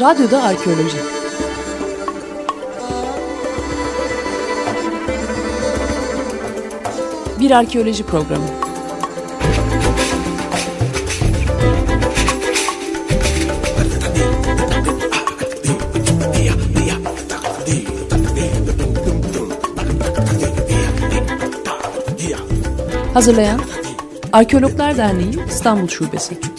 Radyoda Arkeoloji Bir arkeoloji programı. Hazırlayan Arkeologlar Derneği İstanbul Şubesi.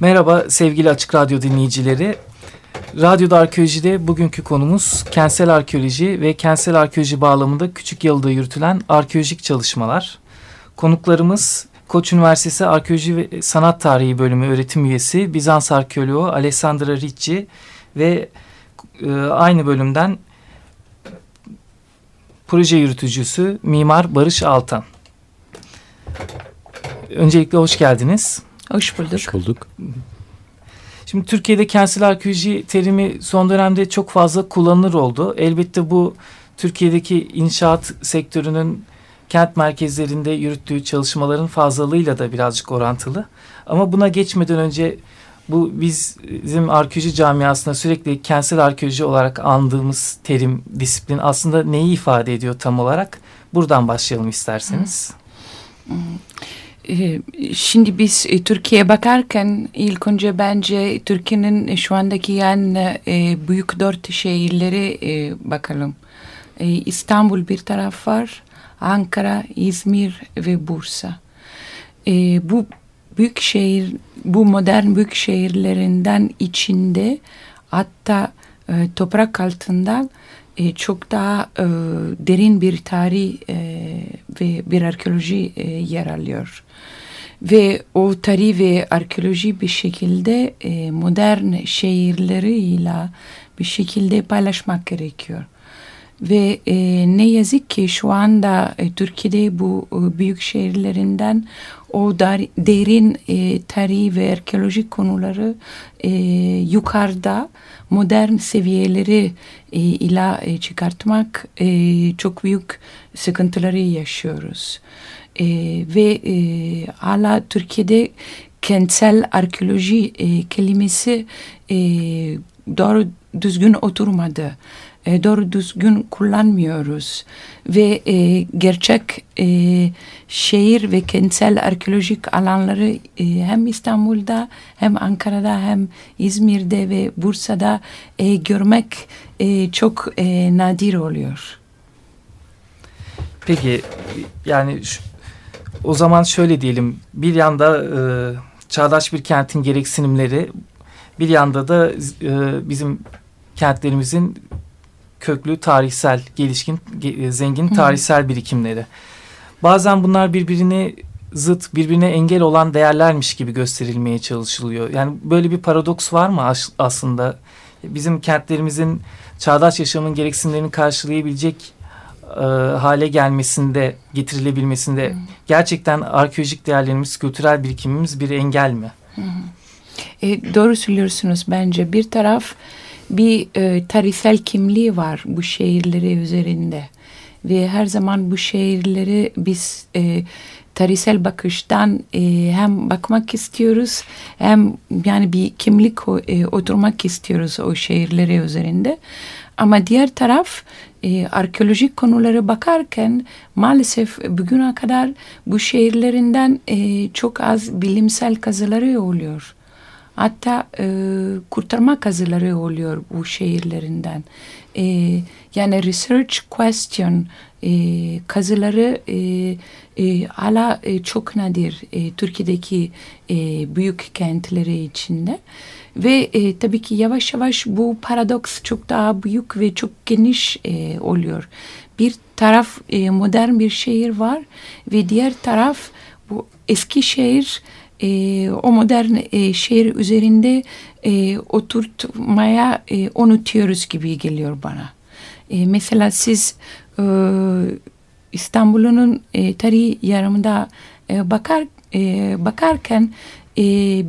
Merhaba sevgili Açık Radyo dinleyicileri. Radyoda Arkeoloji'de bugünkü konumuz kentsel arkeoloji ve kentsel arkeoloji bağlamında Küçük Yalı'da yürütülen arkeolojik çalışmalar. Konuklarımız Koç Üniversitesi Arkeoloji ve Sanat Tarihi Bölümü öğretim üyesi Bizans arkeoloğu Alessandra Ricci ve e, aynı bölümden proje yürütücüsü Mimar Barış Altan. Öncelikle hoş geldiniz. Hoş bulduk. Hoş bulduk. Şimdi Türkiye'de kentsel arkeoloji terimi son dönemde çok fazla kullanılır oldu. Elbette bu Türkiye'deki inşaat sektörünün kent merkezlerinde yürüttüğü çalışmaların fazlalığıyla da birazcık orantılı. Ama buna geçmeden önce bu biz bizim arkeoloji camiasında sürekli kentsel arkeoloji olarak andığımız terim, disiplin aslında neyi ifade ediyor tam olarak? Buradan başlayalım isterseniz. Hmm. Ee, şimdi biz e, Türkiye'ye bakarken ilk önce bence Türkiye'nin şu andaki yani e, büyük dört şehirleri e, bakalım. İstanbul bir taraf var, Ankara, İzmir ve Bursa. Bu büyük şehir, bu modern büyük şehirlerinden içinde hatta toprak altından e, çok daha e, derin bir tarih e, ve bir arkeoloji e, yer alıyor. Ve o tarih ve arkeoloji bir şekilde e, modern şehirleriyle bir şekilde paylaşmak gerekiyor. Ve e, ne yazık ki şu anda e, Türkiye'de bu e, büyük şehirlerinden o dar, derin e, tarih ve arkeolojik konuları e, yukarıda modern seviyeleri e, ila e, çıkartmak e, çok büyük sıkıntıları yaşıyoruz. E, ve e, hala Türkiye'de kentsel arkeoloji e, kelimesi e, doğru düzgün oturmadı e, doğru düzgün kullanmıyoruz ve e, gerçek e, şehir ve kentsel arkeolojik alanları e, hem İstanbul'da hem Ankara'da hem İzmir'de ve Bursa'da e, görmek e, çok e, nadir oluyor. Peki yani o zaman şöyle diyelim bir yanda e, çağdaş bir kentin gereksinimleri bir yanda da e, bizim kentlerimizin köklü tarihsel, gelişkin, e, zengin tarihsel birikimleri. Bazen bunlar birbirine zıt, birbirine engel olan değerlermiş gibi gösterilmeye çalışılıyor. Yani böyle bir paradoks var mı aslında? Bizim kentlerimizin çağdaş yaşamın gereksinimlerini karşılayabilecek e, hale gelmesinde, getirilebilmesinde hmm. gerçekten arkeolojik değerlerimiz, kültürel birikimimiz bir engel mi? Hmm. E, doğru söylüyorsunuz bence. Bir taraf bir e, tarihsel kimliği var bu şehirleri üzerinde. Ve her zaman bu şehirleri biz e, tarihsel bakıştan e, hem bakmak istiyoruz hem yani bir kimlik e, oturmak istiyoruz o şehirleri üzerinde. Ama diğer taraf e, arkeolojik konulara bakarken maalesef bugüne kadar bu şehirlerinden e, çok az bilimsel kazıları oluyor. Hatta e, kurtarma kazıları oluyor bu şehirlerinden. E, yani research question e, kazıları e, e, hala e, çok nadir e, Türkiye'deki e, büyük kentleri içinde. Ve e, tabii ki yavaş yavaş bu paradoks çok daha büyük ve çok geniş e, oluyor. Bir taraf e, modern bir şehir var ve diğer taraf bu eski şehir e, o modern e, şehir üzerinde e, oturtmaya e, unutuyoruz gibi geliyor bana. E, mesela siz e, İstanbul'un e, tarihi yarımında e, bakar e, bakarken e,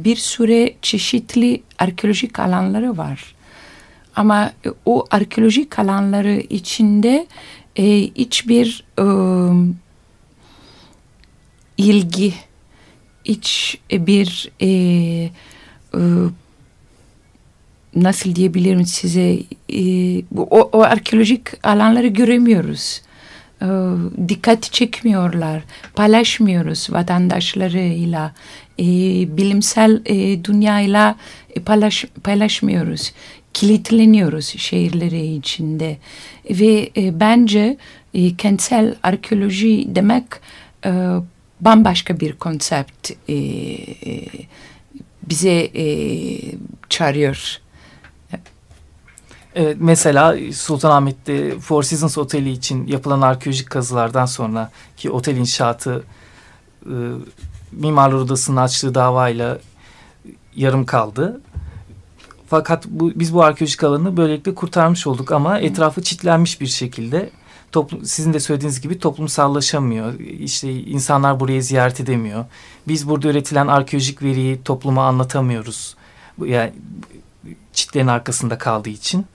bir süre çeşitli arkeolojik alanları var. Ama e, o arkeolojik alanları içinde e, hiçbir e, ilgi, hiç bir e, e, nasıl diyebilirim size e, o, o arkeolojik alanları göremiyoruz. E, dikkat çekmiyorlar, paylaşmıyoruz vatandaşlarıyla, e, bilimsel e, dünyayla e, paylaş, paylaşmıyoruz. Kilitleniyoruz şehirleri içinde ve e, bence e, kentsel arkeoloji demek e, bambaşka bir konsept e, e, bize e, çağırıyor. Evet, mesela Sultanahmet'te Four Seasons Oteli için yapılan arkeolojik kazılardan sonra ki otel inşaatı e, Mimarlar Odası'nın açtığı davayla yarım kaldı. Fakat bu, biz bu arkeolojik alanı böylelikle kurtarmış olduk ama etrafı çitlenmiş bir şekilde toplum, sizin de söylediğiniz gibi toplumsallaşamıyor. İşte insanlar burayı ziyaret edemiyor. Biz burada üretilen arkeolojik veriyi topluma anlatamıyoruz. Yani çitlerin arkasında kaldığı için.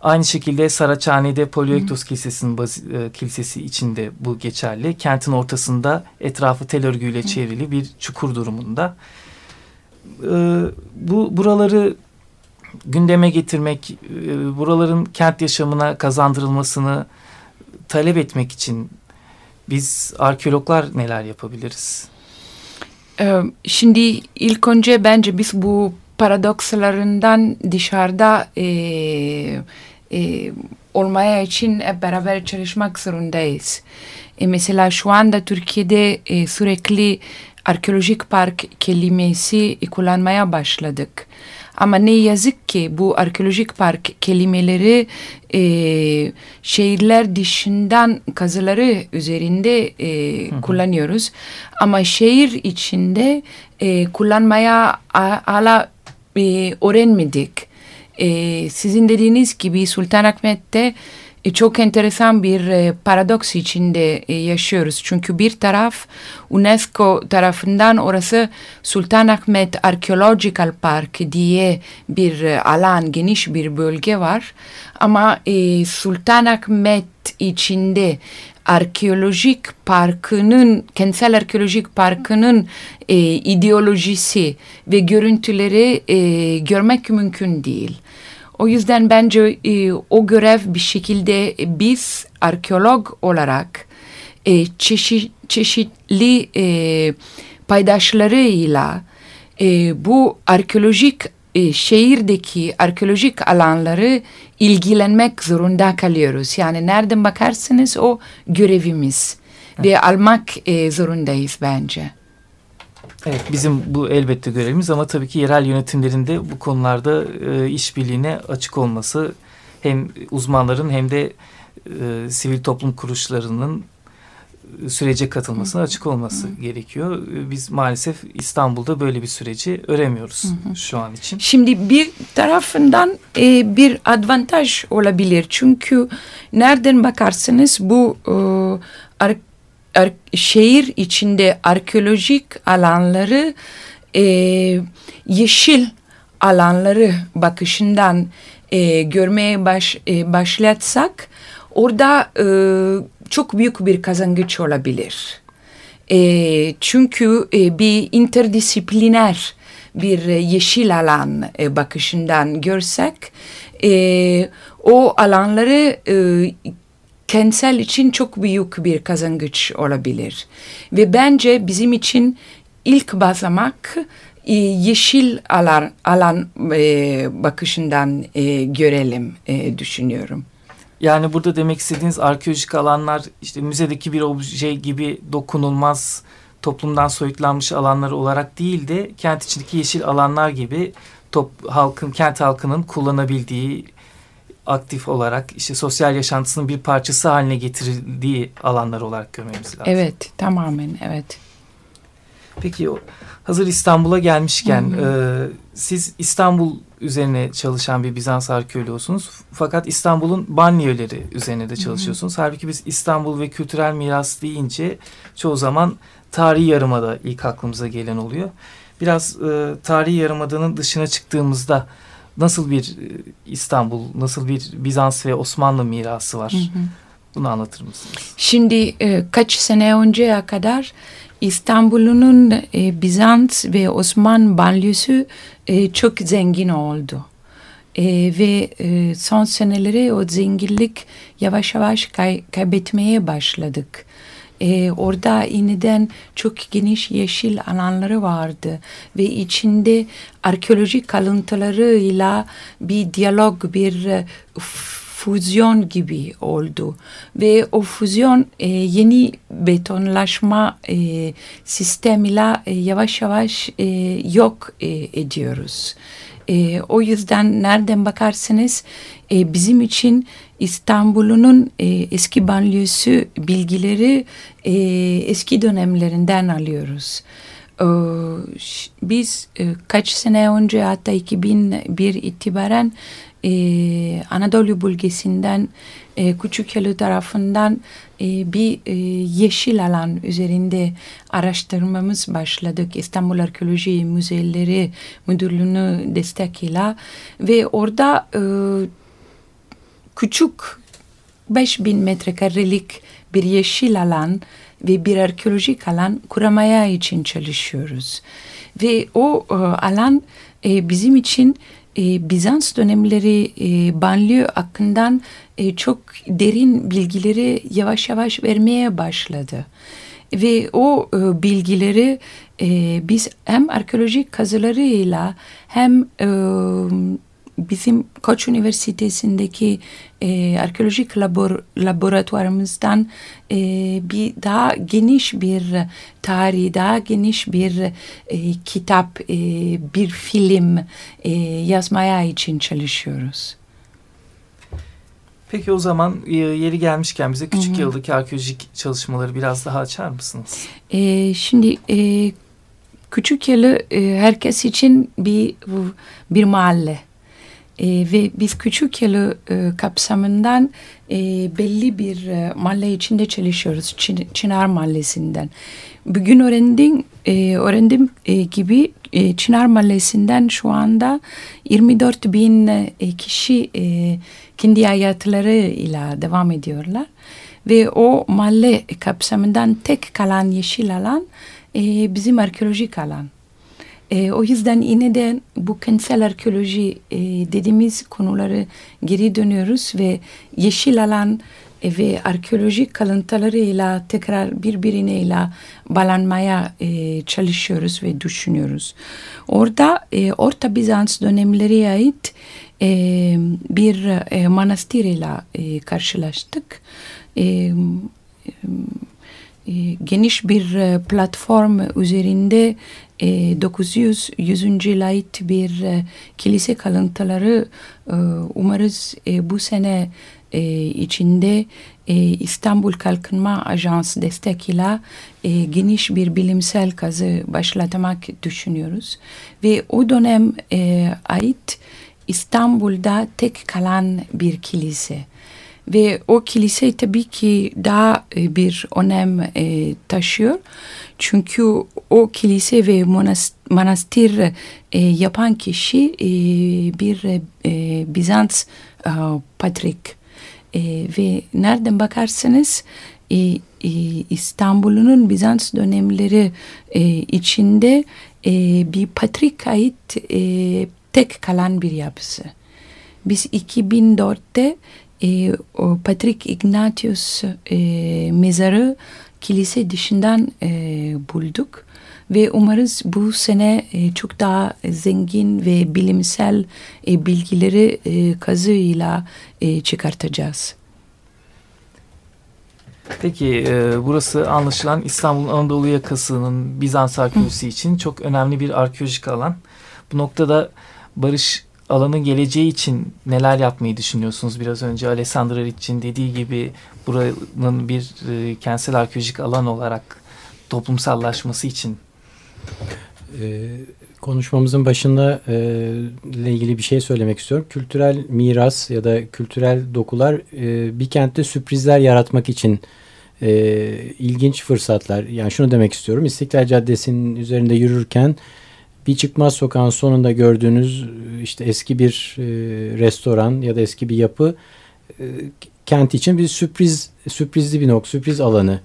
Aynı şekilde Saraçhane'de Polyoektos Kilisesi'nin e, kilisesi içinde bu geçerli. Kentin ortasında etrafı tel örgüyle çevrili bir çukur durumunda. E, bu buraları gündeme getirmek, e, buraların kent yaşamına kazandırılmasını talep etmek için biz arkeologlar neler yapabiliriz? Ee, şimdi ilk önce bence biz bu paradokslarından dışarıda e, e, olmaya için hep beraber çalışmak zorundayız. E, mesela şu anda Türkiye'de e, sürekli arkeolojik park kelimesi kullanmaya başladık. Ama ne yazık ki bu arkeolojik park kelimeleri e, şehirler dışından kazıları üzerinde e, kullanıyoruz. Ama şehir içinde e, kullanmaya hala e, öğrenmedik. E, sizin dediğiniz gibi Sultanahmet'te e, çok enteresan bir e, paradoks içinde e, yaşıyoruz. Çünkü bir taraf UNESCO tarafından orası Sultanahmet Archaeological Park diye bir e, alan, geniş bir bölge var. Ama e, Sultanahmet içinde arkeolojik parkının, kentsel arkeolojik parkının e, ideolojisi ve görüntüleri e, görmek mümkün değil. O yüzden bence e, o görev bir şekilde biz arkeolog olarak e, çeşit, çeşitli e, paydaşlarıyla e, bu arkeolojik e, şehirdeki arkeolojik alanları ilgilenmek zorunda kalıyoruz. Yani nereden bakarsanız o görevimiz ve almak e, zorundayız bence. Evet bizim bu elbette görevimiz ama tabii ki yerel yönetimlerinde bu konularda e, işbirliğine açık olması hem uzmanların hem de e, sivil toplum kuruluşlarının e, sürece katılmasına hı. açık olması hı. gerekiyor. E, biz maalesef İstanbul'da böyle bir süreci öremiyoruz hı hı. şu an için. Şimdi bir tarafından e, bir avantaj olabilir. Çünkü nereden bakarsanız bu e, şehir içinde arkeolojik alanları e, yeşil alanları bakışından e, görmeye baş, e, başlatsak orada e, çok büyük bir kazanç olabilir. E, çünkü e, bir interdisipliner bir yeşil alan e, bakışından görsek e, o alanları e, kentsel için çok büyük bir kazanç olabilir. Ve bence bizim için ilk basamak e, yeşil alan, alan e, bakışından e, görelim düşünüyorum. Yani burada demek istediğiniz arkeolojik alanlar işte müzedeki bir obje gibi dokunulmaz toplumdan soyutlanmış alanlar olarak değil de kent içindeki yeşil alanlar gibi top, halkın kent halkının kullanabildiği aktif olarak işte sosyal yaşantısının bir parçası haline getirildiği alanlar olarak görmemiz lazım. Evet, tamamen evet. Peki hazır İstanbul'a gelmişken hı hı. E, siz İstanbul üzerine çalışan bir Bizans arkeoloğusunuz. Fakat İstanbul'un banliyöleri üzerine de çalışıyorsunuz. Hı hı. Halbuki biz İstanbul ve kültürel miras deyince çoğu zaman tarihi yarımada ilk aklımıza gelen oluyor. Biraz e, tarihi yarımadanın dışına çıktığımızda nasıl bir e, İstanbul, nasıl bir Bizans ve Osmanlı mirası var? Hı hı. Bunu anlatır mısınız? Şimdi e, kaç sene önceye kadar İstanbul'un e, Bizans ve Osman banliyösü e, çok zengin oldu. E, ve e, son seneleri o zenginlik yavaş yavaş kay, kaybetmeye başladık. E, orada yeniden çok geniş yeşil alanları vardı ve içinde arkeolojik kalıntılarıyla bir diyalog, bir e, füzyon gibi oldu ve o füzyon e, yeni betonlaşma e, sistemiyle e, yavaş yavaş e, yok e, ediyoruz. E, o yüzden nereden bakarsanız e, bizim için İstanbul'un e, eski banliyösü bilgileri e, eski dönemlerinden alıyoruz. E, biz e, kaç sene önce hatta 2001 itibaren e, Anadolu bölgesinden e, Küçükyalı tarafından e, bir e, yeşil alan üzerinde araştırmamız başladık. İstanbul Arkeoloji Müzeleri Müdürlüğü'nü destekiyle ve orada e, küçük 5000 metrekarelik bir yeşil alan ve bir arkeolojik alan kuramaya için çalışıyoruz. Ve o e, alan e, bizim için e, Bizans dönemleri e, banliyö hakkından e, çok derin bilgileri yavaş yavaş vermeye başladı. Ve o e, bilgileri e, biz hem arkeolojik kazılarıyla hem e, bizim Koç Üniversitesi'ndeki e, arkeolojik labor, laboratuvarımızdan e, bir daha geniş bir tarih, daha geniş bir e, kitap, e, bir film e, yazmaya için çalışıyoruz. Peki o zaman e, yeri gelmişken bize küçük yıldaki arkeolojik çalışmaları biraz daha açar mısınız? E, şimdi e, küçük yalı e, herkes için bir bir mahalle. E, ve biz küçük yalı e, kapsamından e, belli bir e, mahalle içinde çalışıyoruz. Çin, Çınar Mahallesi'nden. Bugün öğrendim, e, öğrendim e, gibi e, Çınar Mahallesi'nden şu anda 24 bin e, kişi e, kendi hayatlarıyla devam ediyorlar. Ve o mahalle kapsamından tek kalan yeşil alan e, bizim arkeolojik alan. E, o yüzden yine de bu kentsel arkeoloji e, dediğimiz konuları geri dönüyoruz ve yeşil alan e, ve arkeolojik kalıntılarıyla tekrar birbiriyle bağlanmaya e, çalışıyoruz ve düşünüyoruz. Orada e, Orta Bizans dönemleri ait e, bir e, manastır ile e, karşılaştık. E, e, geniş bir e, platform üzerinde e, 900 100. yıla ait bir e, kilise kalıntıları e, umarız e, bu sene içinde İstanbul Kalkınma Ajansı destekiyle geniş bir bilimsel kazı başlatmak düşünüyoruz. Ve o dönem ait İstanbul'da tek kalan bir kilise. Ve o kilise tabii ki daha e, bir önem e, taşıyor. Çünkü o kilise ve manastır e, yapan kişi e, bir e, Bizans e, patrik. E, ve nereden bakarsanız e, e, İstanbul'un Bizans dönemleri e, içinde e, bir patrik ait e, tek kalan bir yapısı. Biz 2004'te e, o Patrick Ignatius e, mezarı kilise dışından e, bulduk ve umarız bu sene e, çok daha zengin ve bilimsel e, bilgileri e, kazıyla e, çıkartacağız. Peki e, burası anlaşılan İstanbul'un Anadolu yakasının Bizans arkeolojisi için çok önemli bir arkeolojik alan. Bu noktada barış alanın geleceği için neler yapmayı düşünüyorsunuz? Biraz önce Alessandra Ricc'in dediği gibi buranın bir e, kentsel arkeolojik alan olarak toplumsallaşması için. Ee, konuşmamızın başında e, ile ilgili bir şey söylemek istiyorum. Kültürel miras ya da kültürel dokular e, bir kentte sürprizler yaratmak için e, ilginç fırsatlar. Yani şunu demek istiyorum. İstiklal Caddesi'nin üzerinde yürürken bir çıkmaz sokağın sonunda gördüğünüz işte eski bir e, restoran ya da eski bir yapı e, kent için bir sürpriz sürprizli bir nokta, sürpriz alanı.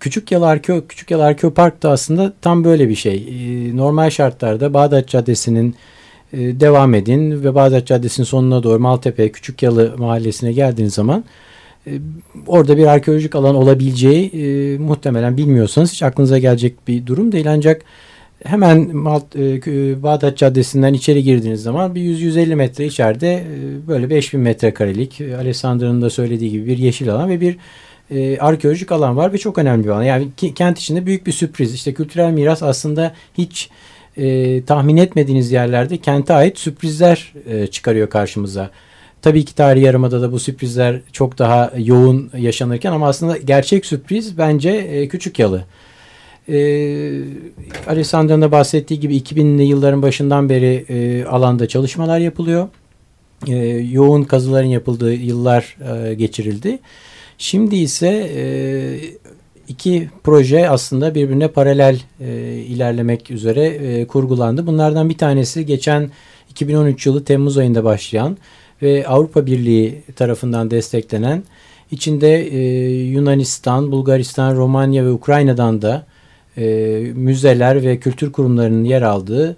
Küçük Yalı Arkeo Küçük Yalı Arkeo Park da aslında tam böyle bir şey. E, normal şartlarda Bağdat Caddesi'nin e, devam edin ve Bağdat Caddesi'nin sonuna doğru Maltepe Küçük Yalı mahallesine geldiğiniz zaman e, orada bir arkeolojik alan olabileceği e, muhtemelen bilmiyorsanız hiç aklınıza gelecek bir durum değil ancak hemen Malt, e, Bağdat Caddesi'nden içeri girdiğiniz zaman bir 100-150 metre içeride e, böyle 5000 metrekarelik e, Alessandro'nun da söylediği gibi bir yeşil alan ve bir e, arkeolojik alan var ve çok önemli bir alan. Yani ki, kent içinde büyük bir sürpriz. İşte kültürel miras aslında hiç e, tahmin etmediğiniz yerlerde kente ait sürprizler e, çıkarıyor karşımıza. Tabii ki tarihi yarımada da bu sürprizler çok daha yoğun yaşanırken ama aslında gerçek sürpriz bence e, Küçük Yalı. E, Alessandro'nun da bahsettiği gibi 2000'li yılların başından beri e, alanda çalışmalar yapılıyor. E, yoğun kazıların yapıldığı yıllar e, geçirildi. Şimdi ise e, iki proje aslında birbirine paralel e, ilerlemek üzere e, kurgulandı. Bunlardan bir tanesi geçen 2013 yılı Temmuz ayında başlayan ve Avrupa Birliği tarafından desteklenen içinde e, Yunanistan, Bulgaristan, Romanya ve Ukrayna'dan da e, müzeler ve kültür kurumlarının yer aldığı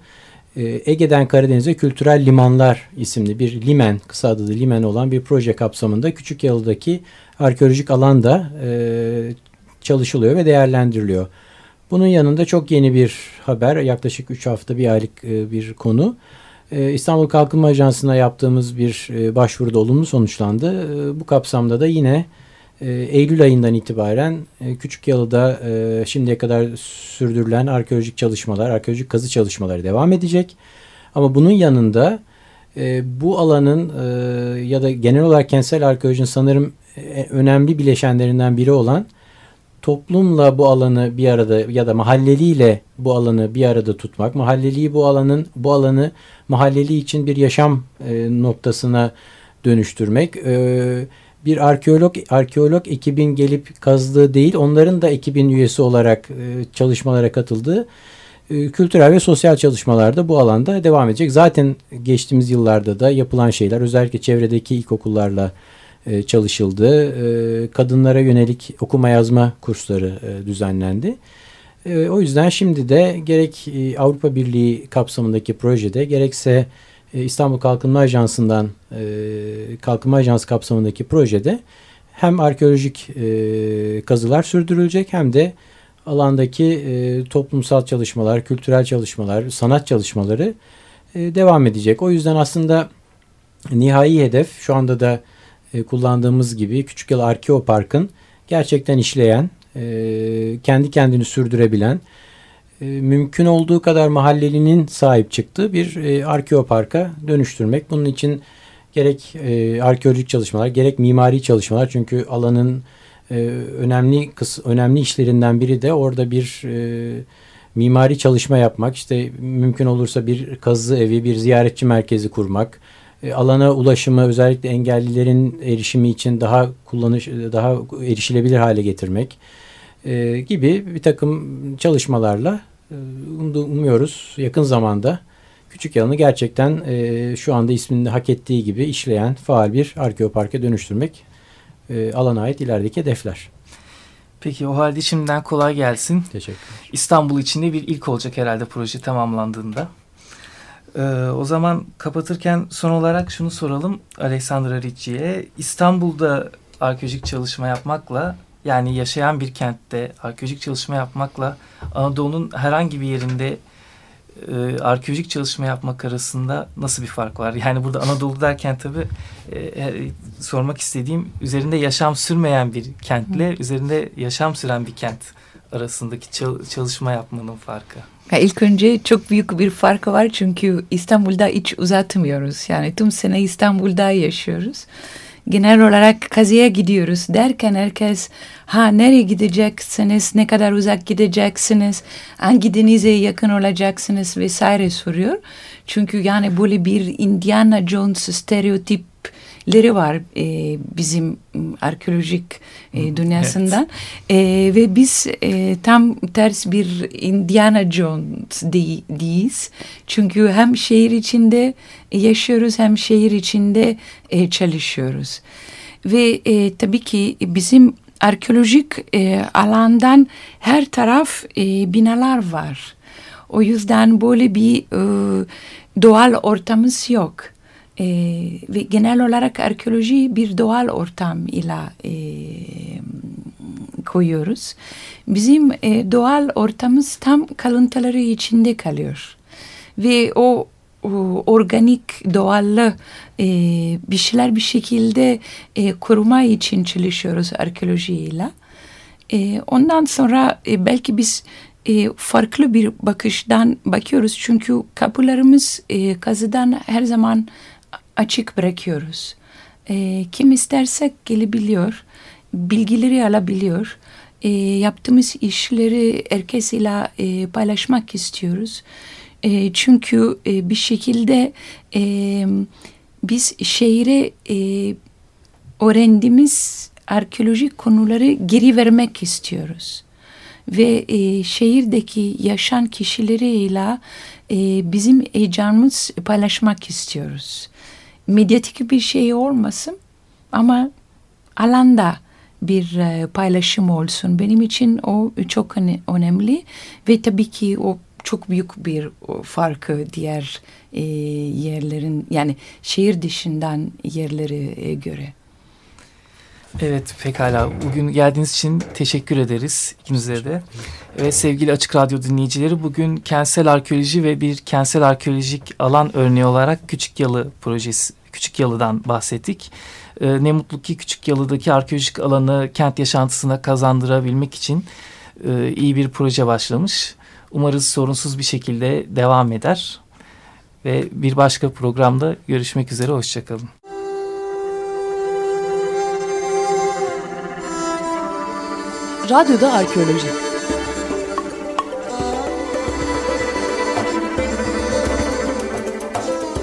e, Ege'den Karadeniz'e Kültürel Limanlar isimli bir limen, kısa adı da limen olan bir proje kapsamında Küçük Yalı'daki arkeolojik alanda e, çalışılıyor ve değerlendiriliyor. Bunun yanında çok yeni bir haber, yaklaşık 3 hafta bir aylık e, bir konu. E, İstanbul Kalkınma Ajansı'na yaptığımız bir e, başvuruda olumlu sonuçlandı. E, bu kapsamda da yine e, Eylül ayından itibaren e, Küçük Yalı'da e, şimdiye kadar sürdürülen arkeolojik çalışmalar, arkeolojik kazı çalışmaları devam edecek. Ama bunun yanında e, bu alanın ya da genel olarak kentsel arkeolojinin sanırım önemli bileşenlerinden biri olan toplumla bu alanı bir arada ya da mahalleliyle bu alanı bir arada tutmak, mahalleliyi bu alanın bu alanı mahalleli için bir yaşam noktasına dönüştürmek. E, bir arkeolog arkeolog ekibin gelip kazdığı değil, onların da ekibin üyesi olarak e, çalışmalara katıldığı e, kültürel ve sosyal çalışmalarda bu alanda devam edecek. Zaten geçtiğimiz yıllarda da yapılan şeyler özellikle çevredeki ilkokullarla e, çalışıldı. Kadınlara yönelik okuma yazma kursları düzenlendi. O yüzden şimdi de gerek Avrupa Birliği kapsamındaki projede gerekse İstanbul Kalkınma Ajansı'ndan e, Kalkınma Ajansı kapsamındaki projede hem arkeolojik e, kazılar sürdürülecek hem de alandaki e, toplumsal çalışmalar, kültürel çalışmalar, sanat çalışmaları e, devam edecek. O yüzden aslında nihai hedef şu anda da e, kullandığımız gibi Küçük Yalı Arkeo Park'ın gerçekten işleyen, e, kendi kendini sürdürebilen, e, mümkün olduğu kadar mahallelinin sahip çıktığı bir e, Arkeo Park'a dönüştürmek. Bunun için gerek e, arkeolojik çalışmalar, gerek mimari çalışmalar çünkü alanın e, önemli kıs önemli işlerinden biri de orada bir e, mimari çalışma yapmak. İşte mümkün olursa bir kazı evi, bir ziyaretçi merkezi kurmak e, alana ulaşımı özellikle engellilerin erişimi için daha kullanış daha erişilebilir hale getirmek e, gibi bir takım çalışmalarla umuyoruz yakın zamanda Küçük Yalan'ı gerçekten e, şu anda ismini hak ettiği gibi işleyen faal bir arkeoparka dönüştürmek e, alana ait ilerideki hedefler. Peki o halde şimdiden kolay gelsin. Teşekkür. İstanbul içinde bir ilk olacak herhalde proje tamamlandığında. Ee, o zaman kapatırken son olarak şunu soralım Alexandra Ricci'ye. İstanbul'da arkeolojik çalışma yapmakla yani yaşayan bir kentte arkeolojik çalışma yapmakla Anadolu'nun herhangi bir yerinde e, arkeolojik çalışma yapmak arasında nasıl bir fark var? Yani burada Anadolu derken tabii e, e, sormak istediğim üzerinde yaşam sürmeyen bir kentle Hı. üzerinde yaşam süren bir kent arasındaki çalışma yapmanın farkı. Ya ilk önce çok büyük bir farkı var çünkü İstanbul'da hiç uzatmıyoruz. Yani tüm sene İstanbul'da yaşıyoruz. Genel olarak kazıya gidiyoruz derken herkes ha nereye gideceksiniz, ne kadar uzak gideceksiniz, hangi denize yakın olacaksınız? vesaire soruyor. Çünkü yani böyle bir Indiana Jones stereotip leri var e, bizim arkeolojik e, dünyasından evet. e, ve biz e, tam ters bir Indiana Jones değiliz çünkü hem şehir içinde yaşıyoruz hem şehir içinde e, çalışıyoruz. Ve e, tabii ki bizim arkeolojik e, alandan her taraf e, binalar var. O yüzden böyle bir e, doğal ortamımız yok. E, ve genel olarak arkeoloji bir doğal ortam ile e, koyuyoruz. Bizim e, doğal ortamımız tam kalıntıları içinde kalıyor. Ve o, o organik doğallı e, bir şeyler bir şekilde e, koruma için çalışıyoruz arkeolojiyle. E, ondan sonra e, belki biz e, farklı bir bakıştan bakıyoruz. Çünkü kapılarımız e, kazıdan her zaman açık bırakıyoruz. E, kim istersek gelebiliyor, bilgileri alabiliyor. E, yaptığımız işleri herkesiyle e, paylaşmak istiyoruz. E, çünkü e, bir şekilde e, biz şehire e, öğrendiğimiz arkeolojik konuları geri vermek istiyoruz. Ve e, şehirdeki yaşayan kişileriyle e, bizim heyecanımız paylaşmak istiyoruz. Medyatik bir şey olmasın ama alanda bir e, paylaşım olsun. Benim için o çok önemli ve tabii ki o çok büyük bir farkı diğer e, yerlerin yani şehir dışından yerlere e, göre. Evet pekala. Bugün geldiğiniz için teşekkür ederiz ikinize de. Ve sevgili Açık Radyo dinleyicileri bugün kentsel arkeoloji ve bir kentsel arkeolojik alan örneği olarak Küçük Yalı projesi, Küçük Yalı'dan bahsettik. Ee, ne mutlu ki Küçük Yalı'daki arkeolojik alanı kent yaşantısına kazandırabilmek için e, iyi bir proje başlamış. Umarız sorunsuz bir şekilde devam eder. Ve bir başka programda görüşmek üzere. Hoşçakalın. Radyoda Arkeoloji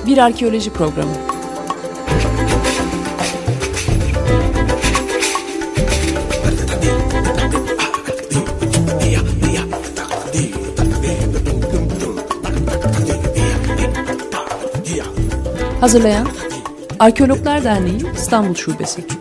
Bir arkeoloji programı. Hazırlayan Arkeologlar Derneği İstanbul Şubesi.